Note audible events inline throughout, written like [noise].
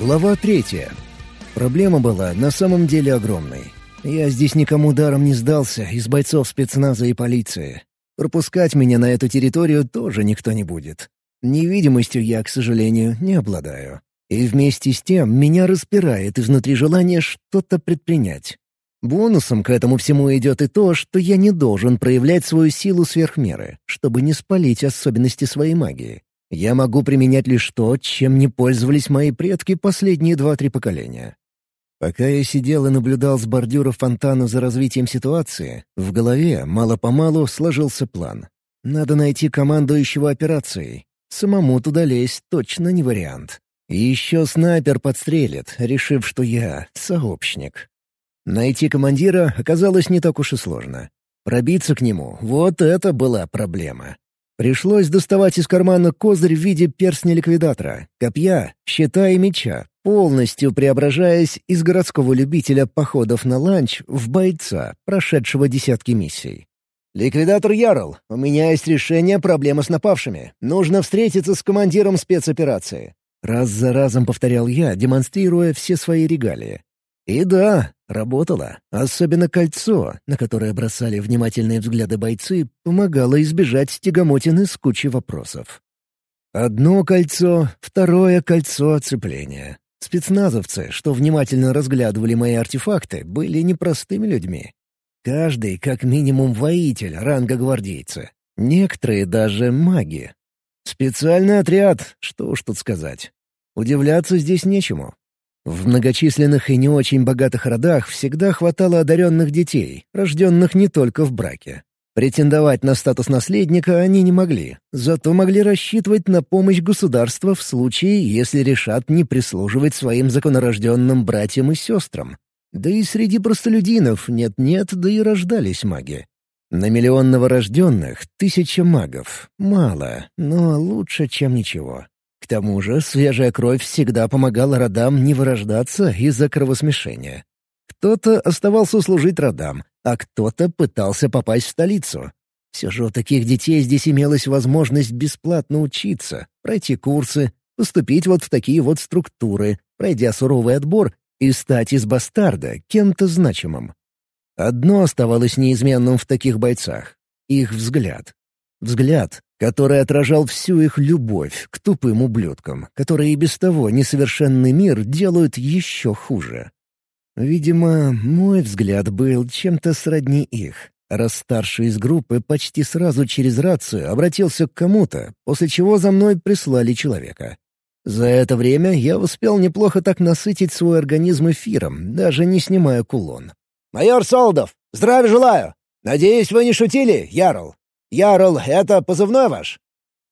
Глава третья. Проблема была на самом деле огромной. Я здесь никому даром не сдался из бойцов спецназа и полиции. Пропускать меня на эту территорию тоже никто не будет. Невидимостью я, к сожалению, не обладаю. И вместе с тем меня распирает изнутри желание что-то предпринять. Бонусом к этому всему идет и то, что я не должен проявлять свою силу сверх меры, чтобы не спалить особенности своей магии. Я могу применять лишь то, чем не пользовались мои предки последние два-три поколения. Пока я сидел и наблюдал с бордюра фонтана за развитием ситуации, в голове мало-помалу сложился план. Надо найти командующего операцией. Самому туда лезть точно не вариант. И еще снайпер подстрелит, решив, что я — сообщник. Найти командира оказалось не так уж и сложно. Пробиться к нему — вот это была проблема. Пришлось доставать из кармана козырь в виде перстня ликвидатора, копья, щита и меча, полностью преображаясь из городского любителя походов на ланч в бойца, прошедшего десятки миссий. «Ликвидатор Ярл, у меня есть решение проблемы с напавшими. Нужно встретиться с командиром спецоперации». Раз за разом повторял я, демонстрируя все свои регалии. И да, работало. Особенно кольцо, на которое бросали внимательные взгляды бойцы, помогало избежать стягомотины с кучей вопросов. Одно кольцо, второе кольцо оцепления. Спецназовцы, что внимательно разглядывали мои артефакты, были непростыми людьми. Каждый, как минимум, воитель ранга гвардейца. Некоторые даже маги. Специальный отряд, что уж тут сказать. Удивляться здесь нечему. В многочисленных и не очень богатых родах всегда хватало одаренных детей, рожденных не только в браке. Претендовать на статус наследника они не могли, зато могли рассчитывать на помощь государства в случае, если решат не прислуживать своим законорожденным братьям и сестрам. Да и среди простолюдинов нет-нет, да и рождались маги. На миллион новорожденных — тысяча магов. Мало, но лучше, чем ничего. Тому же свежая кровь всегда помогала родам не вырождаться из-за кровосмешения. Кто-то оставался служить родам, а кто-то пытался попасть в столицу. Все же у таких детей здесь имелась возможность бесплатно учиться, пройти курсы, поступить вот в такие вот структуры, пройдя суровый отбор и стать из бастарда кем-то значимым. Одно оставалось неизменным в таких бойцах — их взгляд. Взгляд, который отражал всю их любовь к тупым ублюдкам, которые и без того несовершенный мир делают еще хуже. Видимо, мой взгляд был чем-то сродни их, раз старший из группы почти сразу через рацию обратился к кому-то, после чего за мной прислали человека. За это время я успел неплохо так насытить свой организм эфиром, даже не снимая кулон. «Майор Солдов, здравия желаю! Надеюсь, вы не шутили, Ярл?» «Ярл — это позывной ваш?»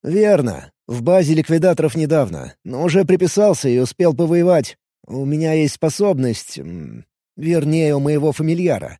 «Верно. В базе ликвидаторов недавно, но уже приписался и успел повоевать. У меня есть способность... Вернее, у моего фамильяра.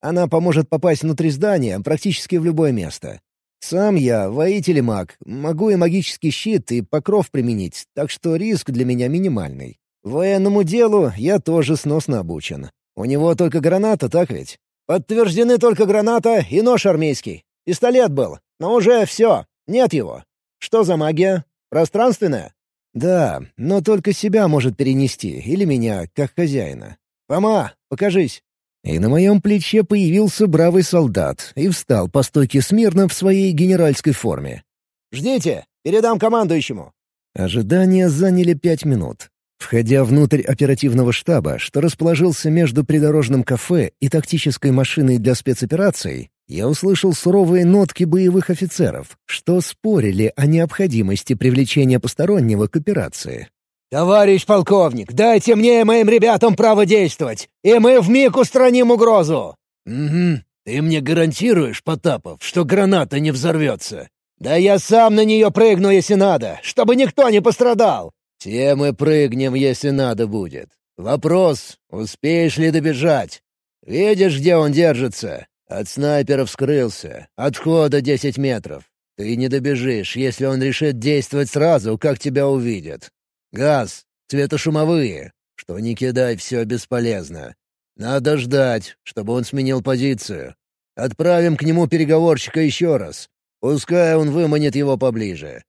Она поможет попасть внутрь здания практически в любое место. Сам я воитель и маг, могу и магический щит, и покров применить, так что риск для меня минимальный. Военному делу я тоже сносно обучен. У него только граната, так ведь? Подтверждены только граната и нож армейский. Пистолет был, но уже все, нет его. Что за магия? Пространственная? Да, но только себя может перенести, или меня, как хозяина. Пома, покажись. И на моем плече появился бравый солдат и встал по стойке смирно в своей генеральской форме. «Ждите, передам командующему». Ожидания заняли пять минут. Входя внутрь оперативного штаба, что расположился между придорожным кафе и тактической машиной для спецопераций, я услышал суровые нотки боевых офицеров, что спорили о необходимости привлечения постороннего к операции. «Товарищ полковник, дайте мне и моим ребятам право действовать, и мы вмиг устраним угрозу!» «Угу. Ты мне гарантируешь, Потапов, что граната не взорвется?» «Да я сам на нее прыгну, если надо, чтобы никто не пострадал!» «Все мы прыгнем, если надо будет. Вопрос, успеешь ли добежать? Видишь, где он держится? От снайпера вскрылся. Отхода десять метров. Ты не добежишь, если он решит действовать сразу, как тебя увидят. Газ, цветошумовые. Что не кидай, все бесполезно. Надо ждать, чтобы он сменил позицию. Отправим к нему переговорщика еще раз. Пускай он выманит его поближе.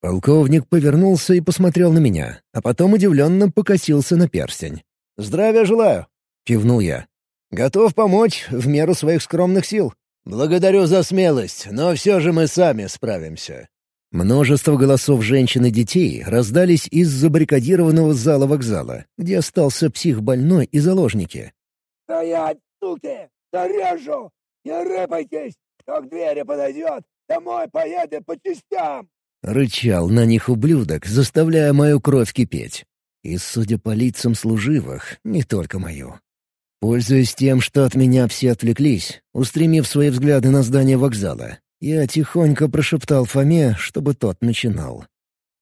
Полковник повернулся и посмотрел на меня, а потом удивленно покосился на перстень. «Здравия желаю!» — кивнул я. «Готов помочь в меру своих скромных сил». «Благодарю за смелость, но все же мы сами справимся». Множество голосов женщин и детей раздались из забаррикадированного зала вокзала, где остался психбольной и заложники. «Стоять, суки! Зарежу! Не рыпайтесь! Кто к двери подойдет, домой поедет по частям!» Рычал на них ублюдок, заставляя мою кровь кипеть. И, судя по лицам служивых, не только мою. Пользуясь тем, что от меня все отвлеклись, устремив свои взгляды на здание вокзала, я тихонько прошептал Фоме, чтобы тот начинал.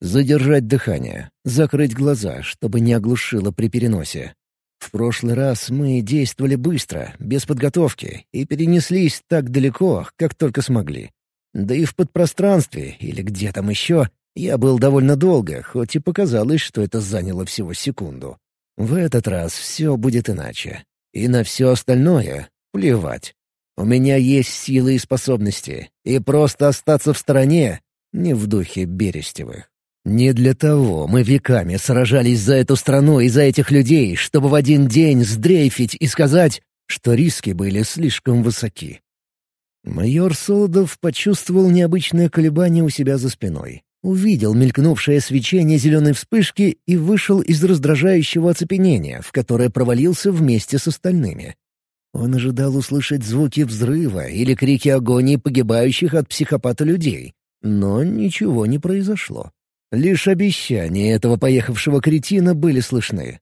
Задержать дыхание, закрыть глаза, чтобы не оглушило при переносе. В прошлый раз мы действовали быстро, без подготовки, и перенеслись так далеко, как только смогли. Да и в подпространстве, или где там еще, я был довольно долго, хоть и показалось, что это заняло всего секунду. В этот раз все будет иначе. И на все остальное плевать. У меня есть силы и способности, и просто остаться в стороне не в духе Берестевых. Не для того мы веками сражались за эту страну и за этих людей, чтобы в один день сдрейфить и сказать, что риски были слишком высоки. Майор Солодов почувствовал необычное колебание у себя за спиной. Увидел мелькнувшее свечение зеленой вспышки и вышел из раздражающего оцепенения, в которое провалился вместе с остальными. Он ожидал услышать звуки взрыва или крики агонии погибающих от психопата людей, но ничего не произошло. Лишь обещания этого поехавшего кретина были слышны.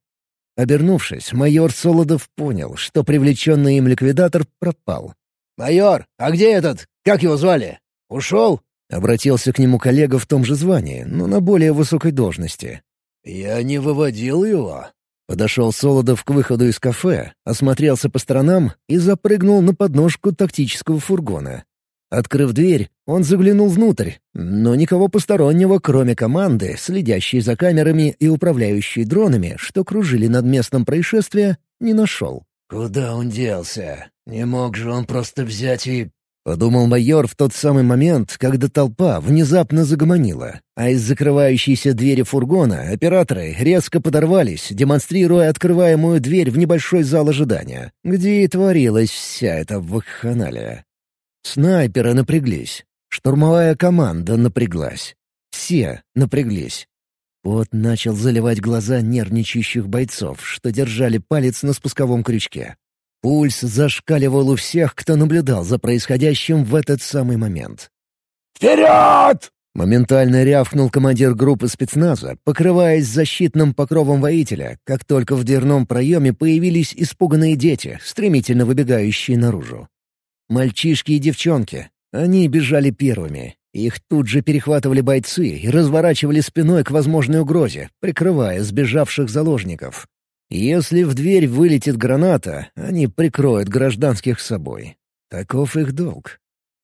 Обернувшись, майор Солодов понял, что привлеченный им ликвидатор пропал. «Майор, а где этот? Как его звали? Ушел?» Обратился к нему коллега в том же звании, но на более высокой должности. «Я не выводил его». Подошел Солодов к выходу из кафе, осмотрелся по сторонам и запрыгнул на подножку тактического фургона. Открыв дверь, он заглянул внутрь, но никого постороннего, кроме команды, следящей за камерами и управляющей дронами, что кружили над местом происшествия, не нашел. «Куда он делся? Не мог же он просто взять и — подумал майор в тот самый момент, когда толпа внезапно загомонила, а из закрывающейся двери фургона операторы резко подорвались, демонстрируя открываемую дверь в небольшой зал ожидания, где и творилась вся эта вакханалия. Снайперы напряглись, штурмовая команда напряглась. Все напряглись. Вот начал заливать глаза нервничающих бойцов, что держали палец на спусковом крючке. Пульс зашкаливал у всех, кто наблюдал за происходящим в этот самый момент. «Вперед!» — моментально рявкнул командир группы спецназа, покрываясь защитным покровом воителя, как только в дверном проеме появились испуганные дети, стремительно выбегающие наружу. Мальчишки и девчонки. Они бежали первыми. Их тут же перехватывали бойцы и разворачивали спиной к возможной угрозе, прикрывая сбежавших заложников. Если в дверь вылетит граната, они прикроют гражданских собой. Таков их долг.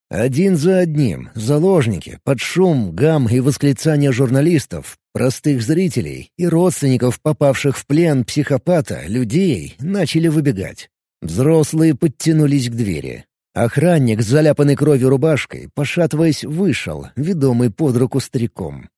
Один за одним заложники под шум, гам и восклицания журналистов, простых зрителей и родственников попавших в плен психопата, людей, начали выбегать. Взрослые подтянулись к двери. Охранник с заляпанной кровью рубашкой, пошатываясь, вышел, ведомый под руку стариком.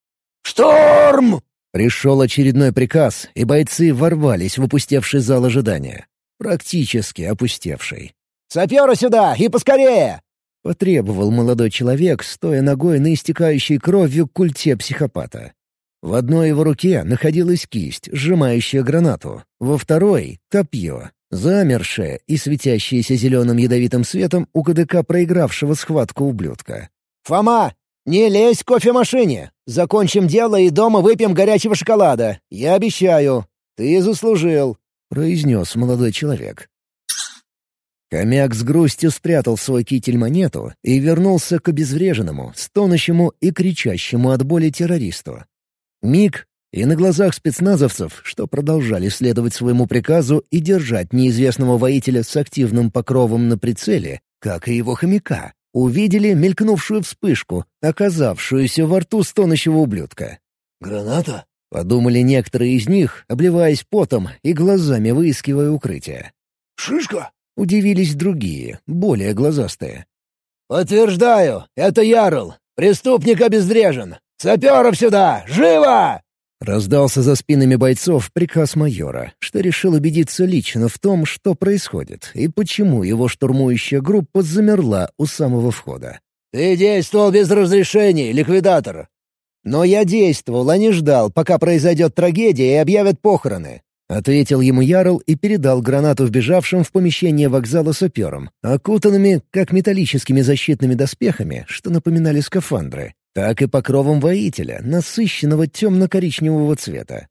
«Шторм!» Пришел очередной приказ, и бойцы ворвались в опустевший зал ожидания. Практически опустевший. «Сапера сюда! И поскорее!» — потребовал молодой человек, стоя ногой на истекающей кровью культе психопата. В одной его руке находилась кисть, сжимающая гранату, во второй — копье, замершее и светящееся зеленым ядовитым светом у КДК проигравшего схватку ублюдка. «Фома, «Не лезь к кофемашине! Закончим дело и дома выпьем горячего шоколада. Я обещаю. Ты заслужил», — произнес молодой человек. Хомяк с грустью спрятал свой китель монету и вернулся к обезвреженному, стонущему и кричащему от боли террористу. Миг, и на глазах спецназовцев, что продолжали следовать своему приказу и держать неизвестного воителя с активным покровом на прицеле, как и его хомяка, увидели мелькнувшую вспышку, оказавшуюся во рту стонущего ублюдка. «Граната?» — подумали некоторые из них, обливаясь потом и глазами выискивая укрытие. «Шишка?» — удивились другие, более глазастые. «Подтверждаю, это Ярл. Преступник обезврежен. Саперов сюда! Живо!» Раздался за спинами бойцов приказ майора, что решил убедиться лично в том, что происходит, и почему его штурмующая группа замерла у самого входа. «Ты действовал без разрешений, ликвидатор!» «Но я действовал, а не ждал, пока произойдет трагедия и объявят похороны», — ответил ему Ярл и передал гранату вбежавшим в помещение вокзала саперам, окутанными как металлическими защитными доспехами, что напоминали скафандры, так и покровом воителя, насыщенного темно-коричневого цвета.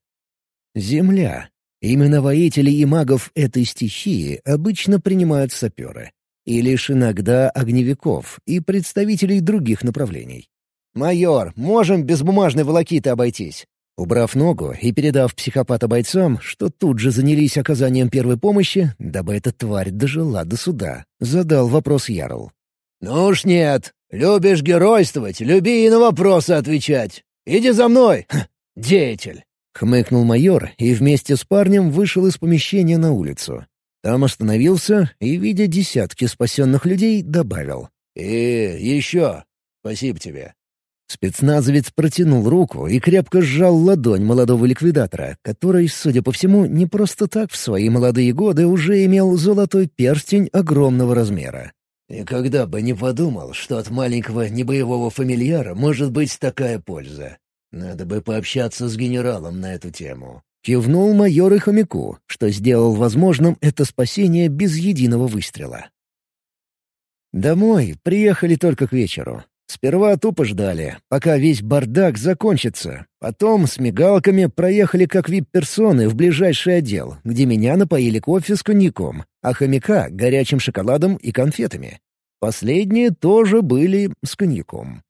Земля. Именно воители и магов этой стихии обычно принимают саперы. И лишь иногда огневиков и представителей других направлений. «Майор, можем без бумажной волокиты обойтись?» Убрав ногу и передав психопата бойцам, что тут же занялись оказанием первой помощи, дабы эта тварь дожила до суда, задал вопрос Ярл. «Ну уж нет. Любишь геройствовать, люби и на вопросы отвечать. Иди за мной, [laughs] деятель!» Хмыкнул майор и вместе с парнем вышел из помещения на улицу. Там остановился и, видя десятки спасенных людей, добавил. «И еще. Спасибо тебе». Спецназовец протянул руку и крепко сжал ладонь молодого ликвидатора, который, судя по всему, не просто так в свои молодые годы уже имел золотой перстень огромного размера. Никогда бы не подумал, что от маленького небоевого фамильяра может быть такая польза. Надо бы пообщаться с генералом на эту тему. Кивнул майор и хомяку, что сделал возможным это спасение без единого выстрела. Домой приехали только к вечеру. Сперва тупо ждали, пока весь бардак закончится. Потом с мигалками проехали как вип-персоны в ближайший отдел, где меня напоили кофе с коньяком, а хомяка — горячим шоколадом и конфетами. Последние тоже были с коньяком.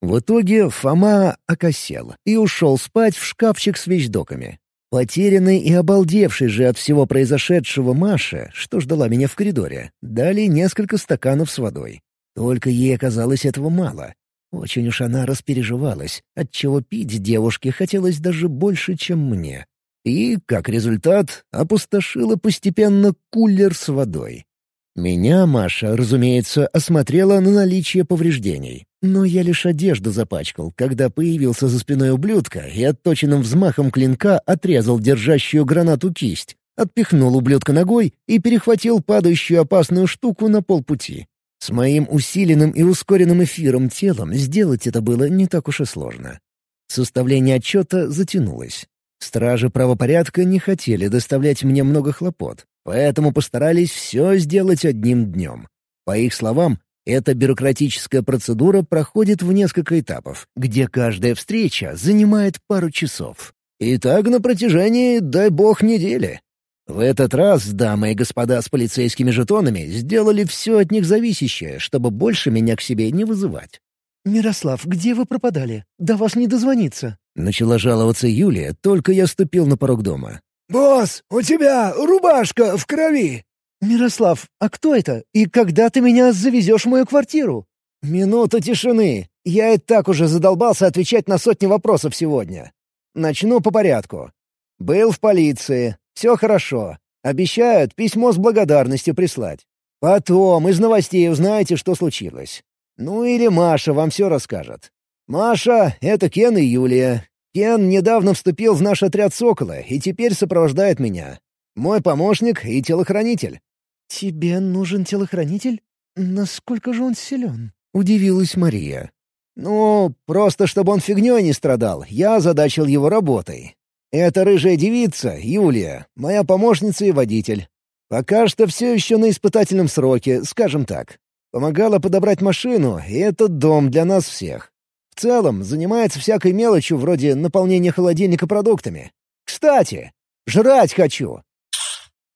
В итоге Фома окосел и ушел спать в шкафчик с вещдоками. Потерянный и обалдевший же от всего произошедшего Маша, что ждала меня в коридоре, дали несколько стаканов с водой. Только ей оказалось этого мало. Очень уж она распереживалась, отчего пить девушке хотелось даже больше, чем мне. И, как результат, опустошила постепенно кулер с водой. Меня Маша, разумеется, осмотрела на наличие повреждений. Но я лишь одежду запачкал, когда появился за спиной ублюдка и отточенным взмахом клинка отрезал держащую гранату кисть, отпихнул ублюдка ногой и перехватил падающую опасную штуку на полпути. С моим усиленным и ускоренным эфиром телом сделать это было не так уж и сложно. Составление отчета затянулось. Стражи правопорядка не хотели доставлять мне много хлопот, поэтому постарались все сделать одним днем. По их словам, эта бюрократическая процедура проходит в несколько этапов, где каждая встреча занимает пару часов. И так на протяжении, дай бог, недели. В этот раз дамы и господа с полицейскими жетонами сделали все от них зависящее, чтобы больше меня к себе не вызывать. «Мирослав, где вы пропадали? До вас не дозвониться». Начала жаловаться Юлия, только я ступил на порог дома. «Босс, у тебя рубашка в крови!» «Мирослав, а кто это? И когда ты меня завезешь в мою квартиру?» «Минута тишины. Я и так уже задолбался отвечать на сотни вопросов сегодня. Начну по порядку. Был в полиции, все хорошо. Обещают письмо с благодарностью прислать. Потом из новостей узнаете, что случилось. Ну или Маша вам все расскажет. Маша — это Кен и Юлия. Кен недавно вступил в наш отряд «Сокола» и теперь сопровождает меня. Мой помощник и телохранитель. «Тебе нужен телохранитель? Насколько же он силен?» — удивилась Мария. «Ну, просто чтобы он фигней не страдал, я озадачил его работой. Это рыжая девица, Юлия, моя помощница и водитель. Пока что все еще на испытательном сроке, скажем так. Помогала подобрать машину, и этот дом для нас всех. В целом, занимается всякой мелочью вроде наполнения холодильника продуктами. Кстати, жрать хочу!»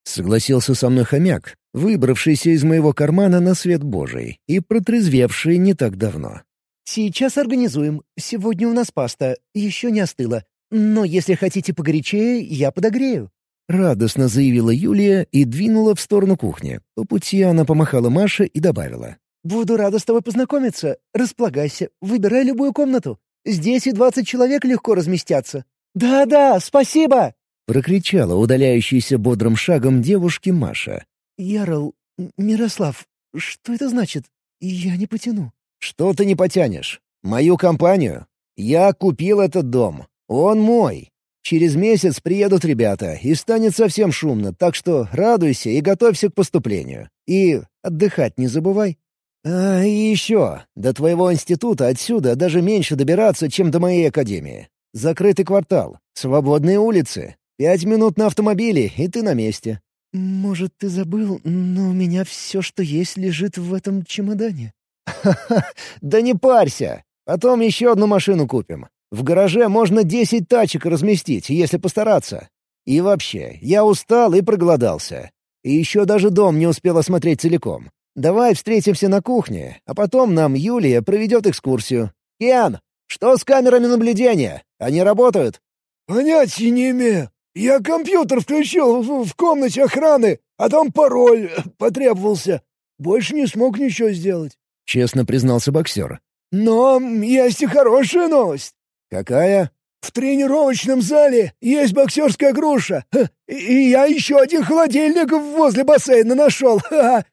Согласился со мной хомяк, выбравшийся из моего кармана на свет Божий и протрезвевший не так давно. «Сейчас организуем. Сегодня у нас паста. Еще не остыла. Но если хотите погорячее, я подогрею». Радостно заявила Юлия и двинула в сторону кухни. По пути она помахала Маше и добавила. «Буду рада с тобой познакомиться. Располагайся, выбирай любую комнату. Здесь и двадцать человек легко разместятся». «Да-да, спасибо!» — прокричала удаляющаяся бодрым шагом девушки Маша. «Ярл, Мирослав, что это значит? Я не потяну». «Что ты не потянешь? Мою компанию? Я купил этот дом. Он мой. Через месяц приедут ребята, и станет совсем шумно, так что радуйся и готовься к поступлению. И отдыхать не забывай. А, и еще. До твоего института отсюда даже меньше добираться, чем до моей академии. Закрытый квартал, свободные улицы. Пять минут на автомобиле, и ты на месте. «Может, ты забыл, но у меня все, что есть, лежит в этом чемодане». «Ха-ха, [laughs] да не парься. Потом еще одну машину купим. В гараже можно десять тачек разместить, если постараться. И вообще, я устал и проголодался. И еще даже дом не успел осмотреть целиком. Давай встретимся на кухне, а потом нам Юлия проведет экскурсию. Кен, что с камерами наблюдения? Они работают?» «Понятия не имею. Я компьютер включил в, в комнате охраны, а там пароль [laughs] потребовался. Больше не смог ничего сделать», — честно признался боксер. «Но есть и хорошая новость». «Какая?» «В тренировочном зале есть боксерская груша, и я еще один холодильник возле бассейна нашел,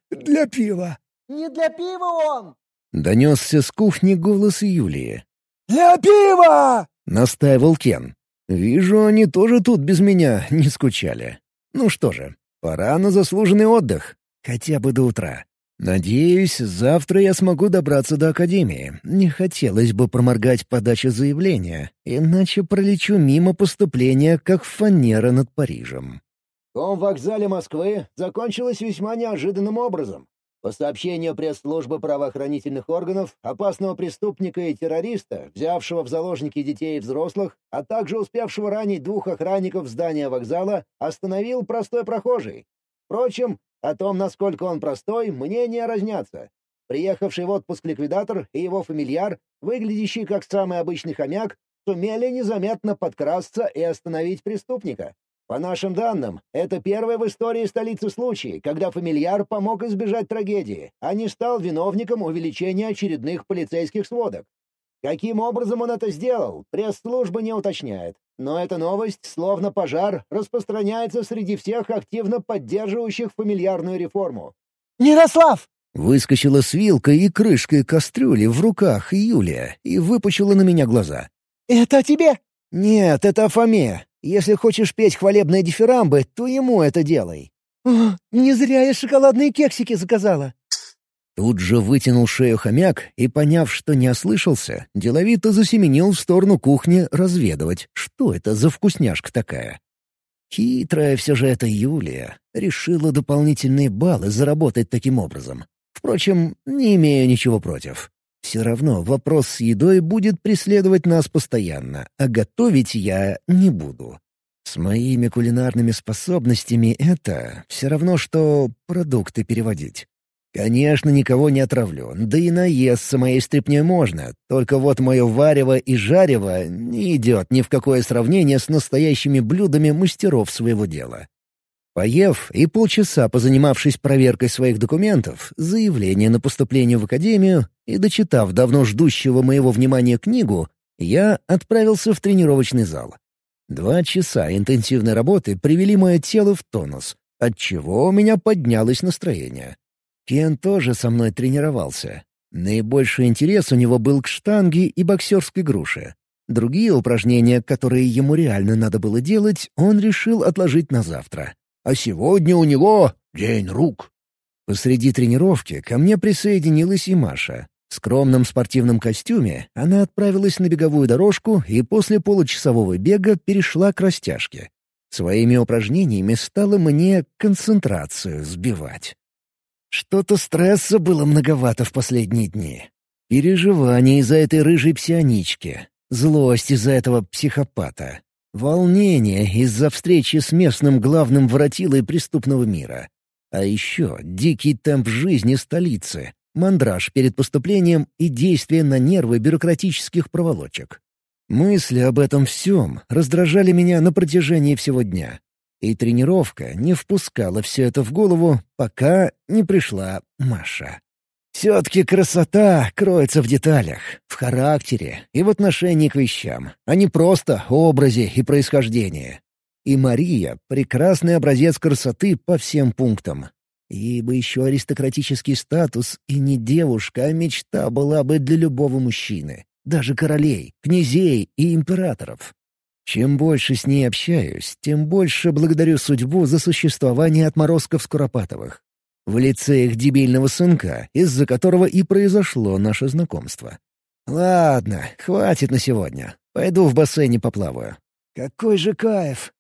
для пива». «Не для пива он!» — донесся с кухни голос Юлии. «Для пива!» — настаивал Кен. «Вижу, они тоже тут без меня не скучали. Ну что же, пора на заслуженный отдых. Хотя бы до утра. Надеюсь, завтра я смогу добраться до Академии. Не хотелось бы проморгать подачу заявления, иначе пролечу мимо поступления, как фанера над Парижем. В вокзале Москвы закончилось весьма неожиданным образом. По сообщению пресс-службы правоохранительных органов, опасного преступника и террориста, взявшего в заложники детей и взрослых, а также успевшего ранить двух охранников здания вокзала, остановил простой прохожий. Впрочем, о том, насколько он простой, мнения разнятся. Приехавший в отпуск ликвидатор и его фамильяр, выглядящий как самый обычный хомяк, сумели незаметно подкрасться и остановить преступника. По нашим данным, это первый в истории столицы случай, когда фамильяр помог избежать трагедии, а не стал виновником увеличения очередных полицейских сводок. Каким образом он это сделал, пресс-служба не уточняет. Но эта новость, словно пожар, распространяется среди всех активно поддерживающих фамильярную реформу. «Ярослав!» Выскочила с вилкой и крышкой кастрюли в руках Юлия и выпучила на меня глаза. «Это тебе?» «Нет, это о Фоме. Если хочешь петь хвалебные дифирамбы, то ему это делай». О, «Не зря я шоколадные кексики заказала». Тут же вытянул шею хомяк и, поняв, что не ослышался, деловито засеменил в сторону кухни разведывать, что это за вкусняшка такая. Хитрая все же эта Юлия. Решила дополнительные баллы заработать таким образом. Впрочем, не имею ничего против. Все равно вопрос с едой будет преследовать нас постоянно, а готовить я не буду. С моими кулинарными способностями это все равно, что продукты переводить. Конечно, никого не отравлю, да и наесться моей стряпней можно, только вот мое варево и жарево не идет ни в какое сравнение с настоящими блюдами мастеров своего дела. Поев и полчаса позанимавшись проверкой своих документов, заявление на поступление в академию и дочитав давно ждущего моего внимания книгу, я отправился в тренировочный зал. Два часа интенсивной работы привели мое тело в тонус, отчего у меня поднялось настроение. Кен тоже со мной тренировался. Наибольший интерес у него был к штанге и боксерской груше. Другие упражнения, которые ему реально надо было делать, он решил отложить на завтра. А сегодня у него день рук. Посреди тренировки ко мне присоединилась и Маша. В скромном спортивном костюме она отправилась на беговую дорожку и после получасового бега перешла к растяжке. Своими упражнениями стала мне концентрацию сбивать. Что-то стресса было многовато в последние дни. Переживания из-за этой рыжей псионички, злость из-за этого психопата, волнение из-за встречи с местным главным воротилой преступного мира. А еще дикий темп жизни столицы, мандраж перед поступлением и действие на нервы бюрократических проволочек. Мысли об этом всем раздражали меня на протяжении всего дня. И тренировка не впускала все это в голову, пока не пришла Маша. Все-таки красота кроется в деталях, в характере и в отношении к вещам, а не просто образе и происхождении. И Мария — прекрасный образец красоты по всем пунктам. Ей бы еще аристократический статус, и не девушка, а мечта была бы для любого мужчины. даже королей, князей и императоров. Чем больше с ней общаюсь, тем больше благодарю судьбу за существование отморозков Скоропатовых. В лице их дебильного сынка, из-за которого и произошло наше знакомство. Ладно, хватит на сегодня. Пойду в бассейне поплаваю. Какой же кайф!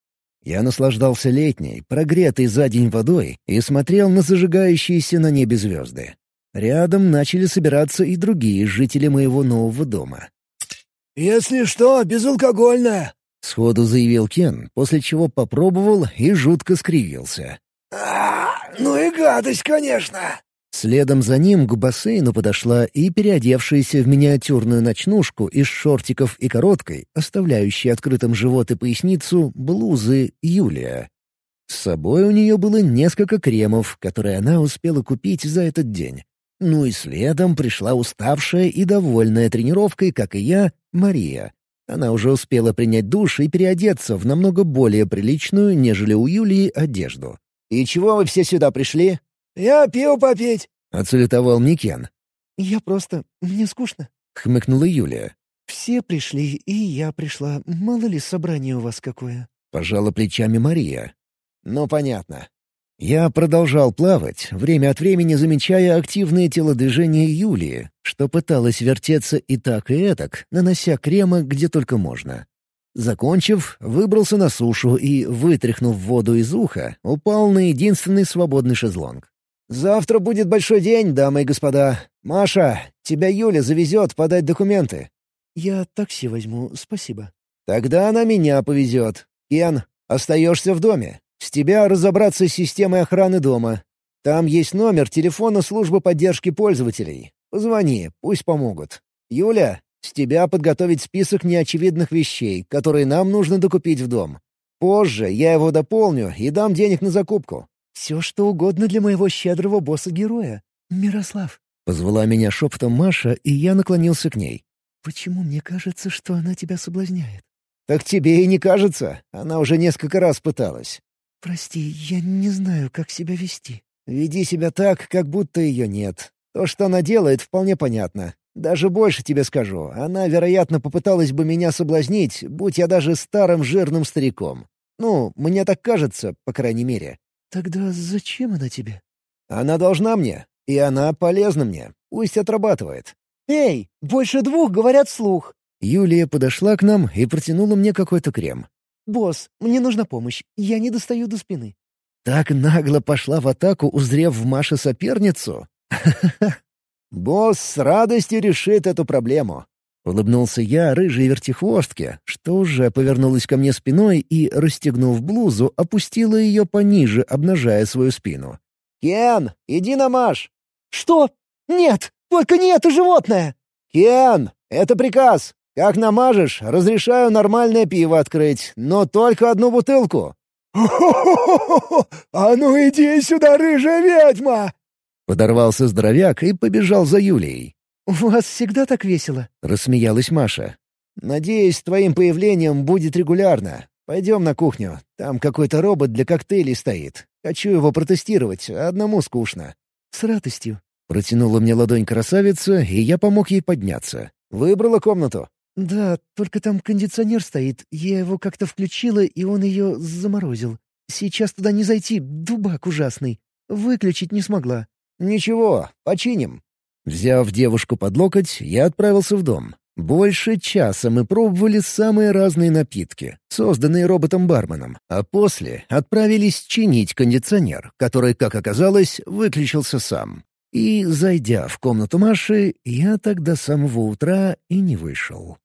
Я наслаждался летней, прогретой за день водой и смотрел на зажигающиеся на небе звезды. Рядом начали собираться и другие жители моего нового дома. «Если что, безалкогольное!» — сходу заявил Кен, после чего попробовал и жутко скривился. «А, ну и гадость, конечно!» Следом за ним к бассейну подошла и переодевшаяся в миниатюрную ночнушку из шортиков и короткой, оставляющей открытым живот и поясницу, блузы Юлия. С собой у нее было несколько кремов, которые она успела купить за этот день. Ну и следом пришла уставшая и довольная тренировкой, как и я, Мария. Она уже успела принять душ и переодеться в намного более приличную, нежели у Юлии, одежду. «И чего вы все сюда пришли?» «Я пиво попить», — оцелетовал Никен. «Я просто... Мне скучно», — хмыкнула Юлия. «Все пришли, и я пришла. Мало ли собрание у вас какое». Пожала плечами Мария. «Ну, понятно». Я продолжал плавать, время от времени замечая активные телодвижения Юлии, что пыталась вертеться и так, и этак, нанося крема где только можно. Закончив, выбрался на сушу и, вытряхнув воду из уха, упал на единственный свободный шезлонг. «Завтра будет большой день, дамы и господа. Маша, тебя Юля завезет подать документы». «Я такси возьму, спасибо». «Тогда она меня повезет. Кен, остаешься в доме. С тебя разобраться с системой охраны дома. Там есть номер телефона службы поддержки пользователей. Позвони, пусть помогут. Юля, с тебя подготовить список неочевидных вещей, которые нам нужно докупить в дом. Позже я его дополню и дам денег на закупку. «Все, что угодно для моего щедрого босса-героя. Мирослав». Позвала меня шепотом Маша, и я наклонился к ней. «Почему мне кажется, что она тебя соблазняет?» «Так тебе и не кажется. Она уже несколько раз пыталась». «Прости, я не знаю, как себя вести». «Веди себя так, как будто ее нет. То, что она делает, вполне понятно. Даже больше тебе скажу. Она, вероятно, попыталась бы меня соблазнить, будь я даже старым жирным стариком. Ну, мне так кажется, по крайней мере. «Тогда зачем она тебе?» «Она должна мне, и она полезна мне. Пусть отрабатывает». «Эй, больше двух говорят слух!» Юлия подошла к нам и протянула мне какой-то крем. «Босс, мне нужна помощь. Я не достаю до спины». Так нагло пошла в атаку, узрев в Маше соперницу? Босс с радостью решит эту проблему. Улыбнулся я рыжей вертихвостке, что уже повернулась ко мне спиной и, расстегнув блузу, опустила ее пониже, обнажая свою спину. «Кен, иди намажь!» «Что? Нет! Только не это животное!» «Кен, это приказ! Как намажешь, разрешаю нормальное пиво открыть, но только одну бутылку!» А ну иди сюда, рыжая ведьма!» Подорвался здоровяк и побежал за Юлией. «У вас всегда так весело?» — рассмеялась Маша. «Надеюсь, твоим появлением будет регулярно. Пойдем на кухню. Там какой-то робот для коктейлей стоит. Хочу его протестировать, одному скучно». «С радостью». Протянула мне ладонь красавица, и я помог ей подняться. «Выбрала комнату?» «Да, только там кондиционер стоит. Я его как-то включила, и он ее заморозил. Сейчас туда не зайти, дубак ужасный. Выключить не смогла». «Ничего, починим. Взяв девушку под локоть, я отправился в дом. Больше часа мы пробовали самые разные напитки, созданные роботом-барменом, а после отправились чинить кондиционер, который, как оказалось, выключился сам. И, зайдя в комнату Маши, я так до самого утра и не вышел.